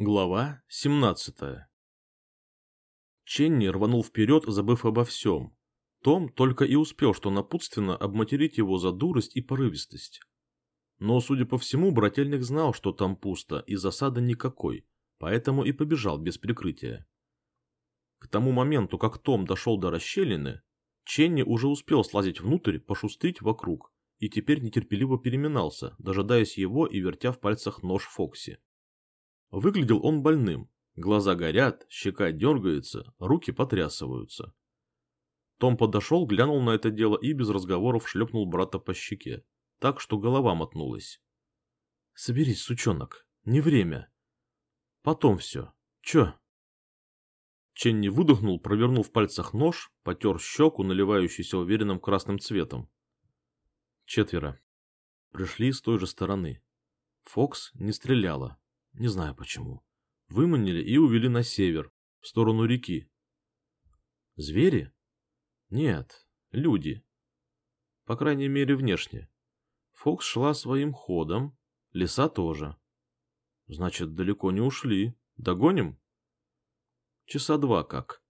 Глава 17 Ченни рванул вперед, забыв обо всем. Том только и успел что напутственно обматерить его за дурость и порывистость. Но, судя по всему, брательник знал, что там пусто и засады никакой, поэтому и побежал без прикрытия. К тому моменту, как Том дошел до расщелины, Ченни уже успел слазить внутрь, пошустрить вокруг, и теперь нетерпеливо переминался, дожидаясь его и вертя в пальцах нож Фокси. Выглядел он больным. Глаза горят, щека дергается, руки потрясываются. Том подошел, глянул на это дело и без разговоров шлепнул брата по щеке, так что голова мотнулась. «Соберись, сучонок, не время. Потом все. Че?» Ченни выдохнул, провернул в пальцах нож, потер щеку, наливающийся уверенным красным цветом. Четверо. Пришли с той же стороны. Фокс не стреляла, не знаю почему. Выманили и увели на север, в сторону реки. Звери? Нет, люди. По крайней мере, внешне. Фокс шла своим ходом, леса тоже. Значит, далеко не ушли. Догоним? Часа два как.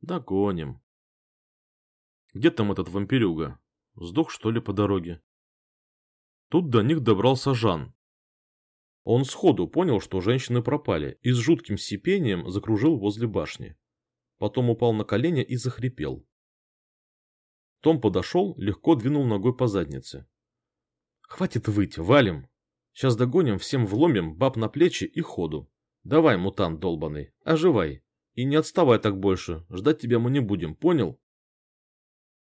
Догоним. Где там этот вампирюга? Сдох, что ли, по дороге? Тут до них добрался Жан, он сходу понял, что женщины пропали, и с жутким сипением закружил возле башни. Потом упал на колени и захрипел. Том подошел, легко двинул ногой по заднице. «Хватит выть, валим! Сейчас догоним, всем вломим, баб на плечи и ходу. Давай, мутант долбаный, оживай. И не отставай так больше, ждать тебя мы не будем, понял?»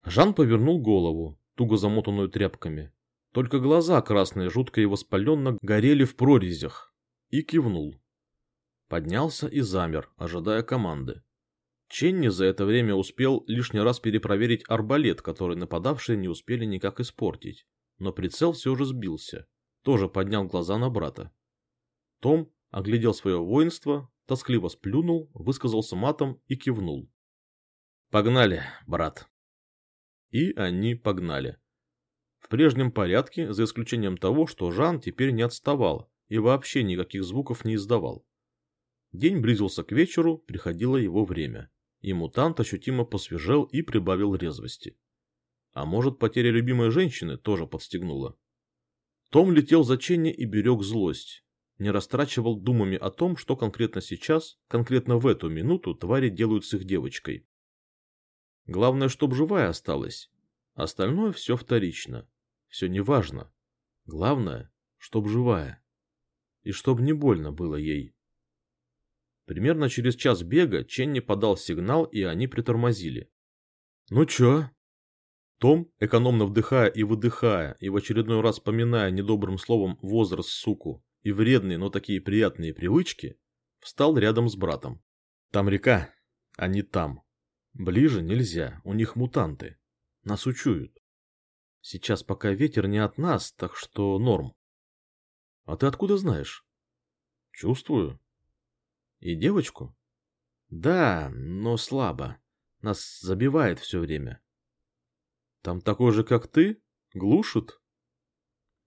Жан повернул голову, туго замотанную тряпками, только глаза красные, жутко и воспаленно, горели в прорезях. И кивнул. Поднялся и замер, ожидая команды. Ченни за это время успел лишний раз перепроверить арбалет, который нападавшие не успели никак испортить. Но прицел все же сбился. Тоже поднял глаза на брата. Том оглядел свое воинство, тоскливо сплюнул, высказался матом и кивнул. «Погнали, брат!» И они погнали. В прежнем порядке, за исключением того, что Жан теперь не отставал и вообще никаких звуков не издавал. День близился к вечеру, приходило его время, и мутант ощутимо посвежел и прибавил резвости. А может, потеря любимой женщины тоже подстегнула. Том летел за Ченни и берег злость, не растрачивал думами о том, что конкретно сейчас, конкретно в эту минуту твари делают с их девочкой. Главное, чтоб живая осталась. Остальное все вторично. Все неважно. Главное, чтоб живая. И чтоб не больно было ей. Примерно через час бега Ченни подал сигнал, и они притормозили. «Ну чё?» Том, экономно вдыхая и выдыхая, и в очередной раз поминая недобрым словом возраст суку и вредные, но такие приятные привычки, встал рядом с братом. «Там река, а не там. Ближе нельзя, у них мутанты. Нас учуют. Сейчас пока ветер не от нас, так что норм. А ты откуда знаешь? Чувствую. И девочку? Да, но слабо. Нас забивает все время. Там такой же, как ты? Глушит?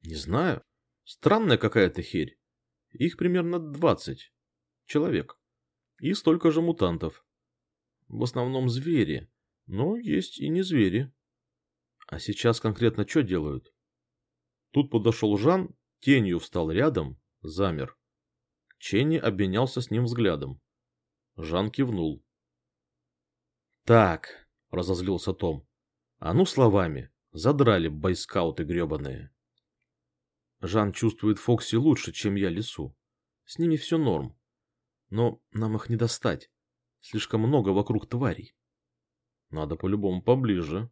Не знаю. Странная какая-то херь. Их примерно двадцать человек. И столько же мутантов. В основном звери, но есть и не звери. А сейчас конкретно что делают? Тут подошел Жан, тенью встал рядом, замер. Ченни обменялся с ним взглядом. Жан кивнул. «Так», — разозлился Том, — «а ну словами, задрали бойскауты гребаные». Жан чувствует Фокси лучше, чем я лесу. С ними все норм. Но нам их не достать. Слишком много вокруг тварей. Надо по-любому поближе,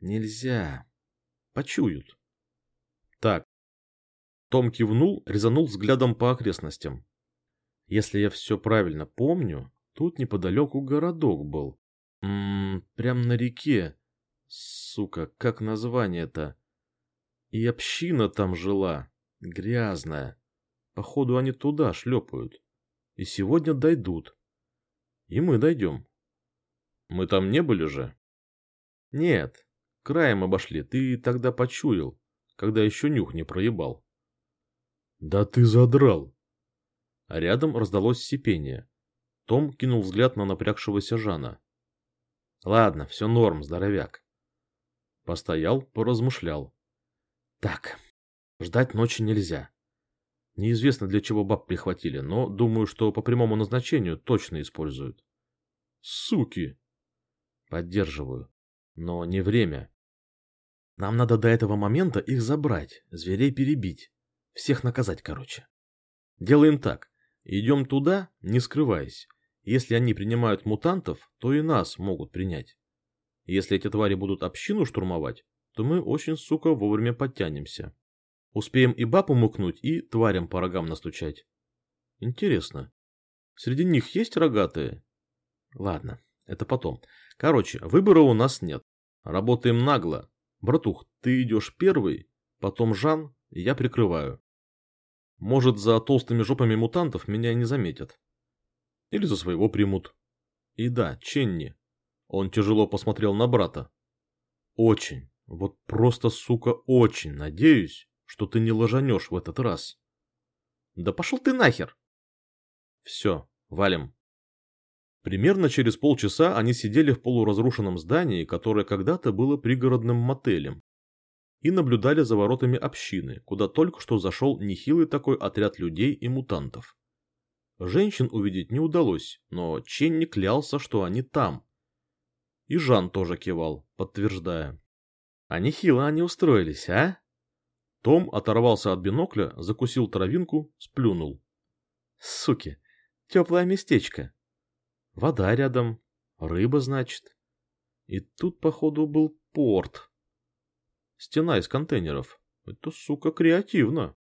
Нельзя. Почуют. Так. Том кивнул, резанул взглядом по окрестностям. Если я все правильно помню, тут неподалеку городок был. Ммм, прям на реке. Сука, как название-то? И община там жила. Грязная. Походу они туда шлепают. И сегодня дойдут. И мы дойдем. Мы там не были же? Нет, Краем обошли, ты тогда почуял, когда еще нюх не проебал. Да ты задрал. А рядом раздалось сипение. Том кинул взгляд на напрягшегося Жана. Ладно, все норм, здоровяк. Постоял, поразмышлял. Так, ждать ночи нельзя. Неизвестно, для чего баб прихватили, но думаю, что по прямому назначению точно используют. Суки! Поддерживаю. Но не время. Нам надо до этого момента их забрать, зверей перебить. Всех наказать, короче. Делаем так. Идем туда, не скрываясь. Если они принимают мутантов, то и нас могут принять. Если эти твари будут общину штурмовать, то мы очень, сука, вовремя подтянемся. Успеем и бабу мукнуть, и тварям по рогам настучать. Интересно, среди них есть рогатые? Ладно, это потом. Короче, выбора у нас нет. Работаем нагло. Братух, ты идешь первый, потом Жан, я прикрываю. Может, за толстыми жопами мутантов меня не заметят. Или за своего примут. И да, Ченни. Он тяжело посмотрел на брата. Очень, вот просто, сука, очень надеюсь, что ты не ложанешь в этот раз. Да пошел ты нахер! Все, валим. Примерно через полчаса они сидели в полуразрушенном здании, которое когда-то было пригородным мотелем, и наблюдали за воротами общины, куда только что зашел нехилый такой отряд людей и мутантов. Женщин увидеть не удалось, но Ченни клялся, что они там. И Жан тоже кивал, подтверждая. А нехило они устроились, а? Том оторвался от бинокля, закусил травинку, сплюнул. Суки, теплое местечко. Вода рядом, рыба, значит. И тут, походу, был порт. Стена из контейнеров. Это, сука, креативно.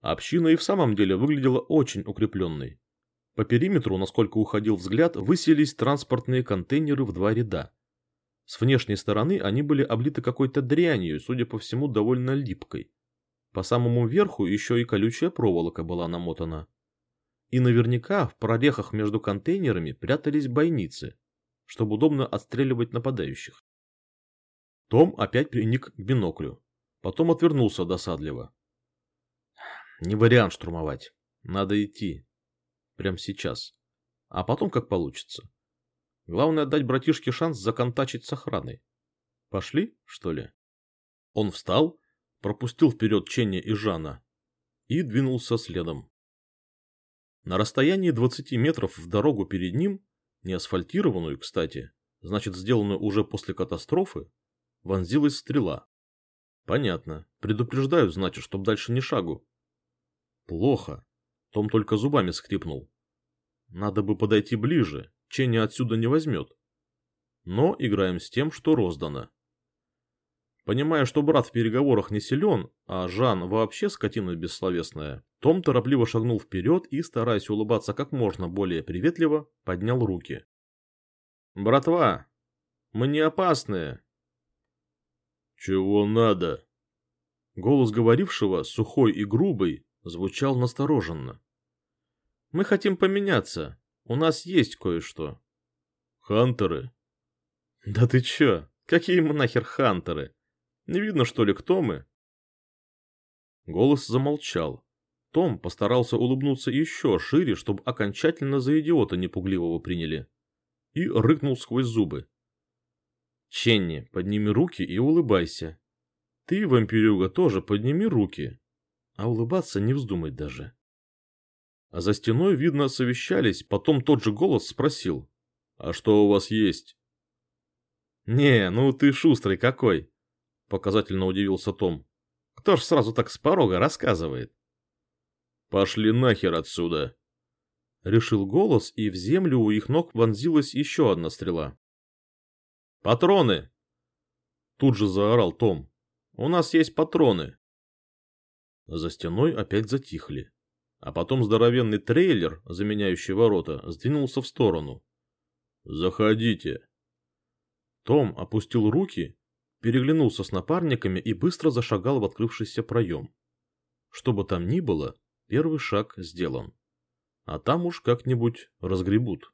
Община и в самом деле выглядела очень укрепленной. По периметру, насколько уходил взгляд, высились транспортные контейнеры в два ряда. С внешней стороны они были облиты какой-то дрянью, судя по всему, довольно липкой. По самому верху еще и колючая проволока была намотана. И наверняка в прорехах между контейнерами прятались бойницы, чтобы удобно отстреливать нападающих. Том опять приник к биноклю. Потом отвернулся досадливо. Не вариант штурмовать. Надо идти. Прямо сейчас. А потом как получится. Главное дать братишке шанс законтачить с охраной. Пошли, что ли? Он встал, пропустил вперед Ченни и Жана и двинулся следом. На расстоянии 20 метров в дорогу перед ним, не асфальтированную, кстати, значит сделанную уже после катастрофы, вонзилась стрела. Понятно. Предупреждают, значит, чтоб дальше ни шагу. Плохо. Том только зубами скрипнул. Надо бы подойти ближе, Ченни отсюда не возьмет. Но играем с тем, что роздано. Понимая, что брат в переговорах не силен, а Жан вообще скотина бессловесная, Том торопливо шагнул вперед и, стараясь улыбаться как можно более приветливо, поднял руки. «Братва, мы не опасные». «Чего надо?» Голос говорившего, сухой и грубый, звучал настороженно. «Мы хотим поменяться. У нас есть кое-что». «Хантеры?» «Да ты чё? Какие мы нахер хантеры? Не видно, что ли, кто мы?» Голос замолчал. Том постарался улыбнуться еще шире, чтобы окончательно за идиота непугливого приняли. И рыкнул сквозь зубы. «Ченни, подними руки и улыбайся. Ты, вампирюга, тоже подними руки а улыбаться не вздумай даже. А за стеной, видно, совещались, потом тот же голос спросил. «А что у вас есть?» «Не, ну ты шустрый какой!» Показательно удивился Том. «Кто ж сразу так с порога рассказывает?» «Пошли нахер отсюда!» Решил голос, и в землю у их ног вонзилась еще одна стрела. «Патроны!» Тут же заорал Том. «У нас есть патроны!» За стеной опять затихли. А потом здоровенный трейлер, заменяющий ворота, сдвинулся в сторону. «Заходите!» Том опустил руки, переглянулся с напарниками и быстро зашагал в открывшийся проем. Что бы там ни было, первый шаг сделан. А там уж как-нибудь разгребут.